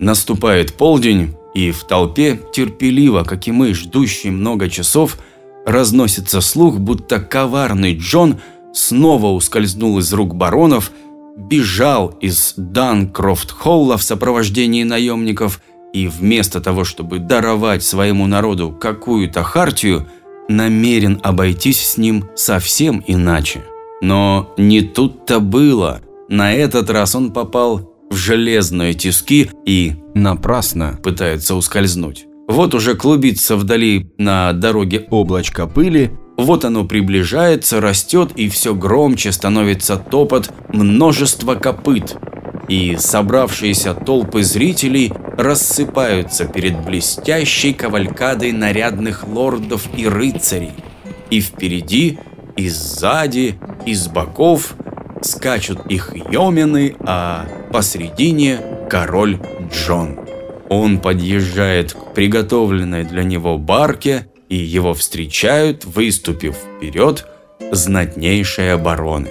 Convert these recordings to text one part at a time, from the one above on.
Наступает полдень, и в толпе терпеливо, как и мы, ждущие много часов, разносится слух, будто коварный Джон снова ускользнул из рук баронов, бежал из Данкрофт-Холла в сопровождении наемников и вместо того, чтобы даровать своему народу какую-то хартию, намерен обойтись с ним совсем иначе. Но не тут-то было. На этот раз он попал в железные тиски и напрасно пытается ускользнуть. Вот уже клубится вдали на дороге облачко пыли, вот оно приближается, растет и все громче становится топот множества копыт. И собравшиеся толпы зрителей рассыпаются перед блестящей кавалькадой нарядных лордов и рыцарей. И впереди, и сзади, и с боков скачут их йомены, а посредине король Джон. Он подъезжает к приготовленной для него барке, и его встречают, выступив вперед, знатнейшие бароны.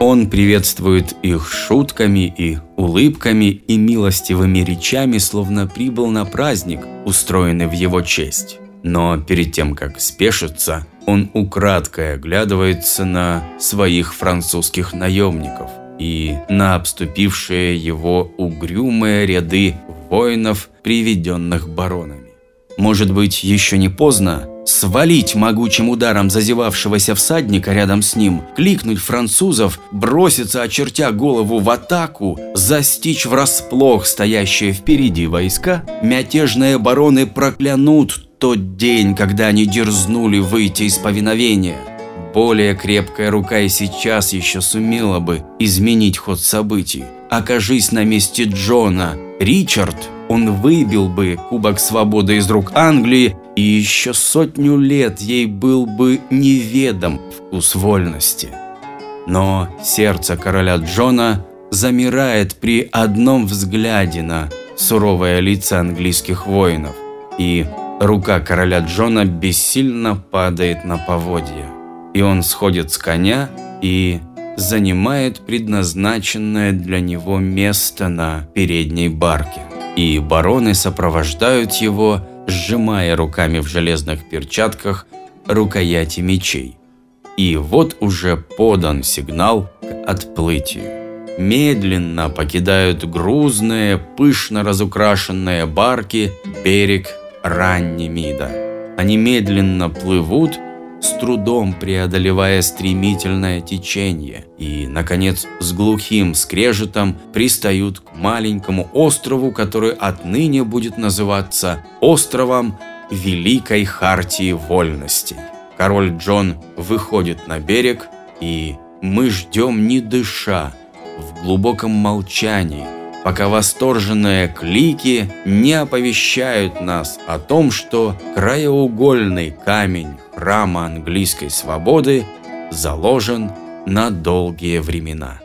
Он приветствует их шутками и улыбками и милостивыми речами, словно прибыл на праздник, устроенный в его честь. Но перед тем, как спешится, он украдкой оглядывается на своих французских наемников и на обступившие его угрюмые ряды воинов, приведенных баронами. Может быть, еще не поздно свалить могучим ударом зазевавшегося всадника рядом с ним, кликнуть французов, броситься, очертя голову в атаку, застичь врасплох стоящие впереди войска, мятежные бароны проклянут тот день, когда они дерзнули выйти из повиновения. Более крепкая рука и сейчас еще сумела бы изменить ход событий. Окажись на месте Джона, Ричард, он выбил бы Кубок Свободы из рук Англии, и еще сотню лет ей был бы неведом вкус вольности. Но сердце короля Джона замирает при одном взгляде на суровое лицо английских воинов, и рука короля Джона бессильно падает на поводья. И он сходит с коня и занимает предназначенное для него место на передней барке. И бароны сопровождают его, сжимая руками в железных перчатках рукояти мечей. И вот уже подан сигнал к отплытию. Медленно покидают грузные, пышно разукрашенные барки берег Раннемида. Они медленно плывут, с трудом преодолевая стремительное течение, и, наконец, с глухим скрежетом пристают к маленькому острову, который отныне будет называться островом Великой Хартии Вольностей. Король Джон выходит на берег, и мы ждем не дыша, в глубоком молчании – пока восторженные клики не оповещают нас о том, что краеугольный камень храма английской свободы заложен на долгие времена.